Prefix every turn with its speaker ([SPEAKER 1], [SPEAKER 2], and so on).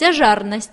[SPEAKER 1] тяжарность.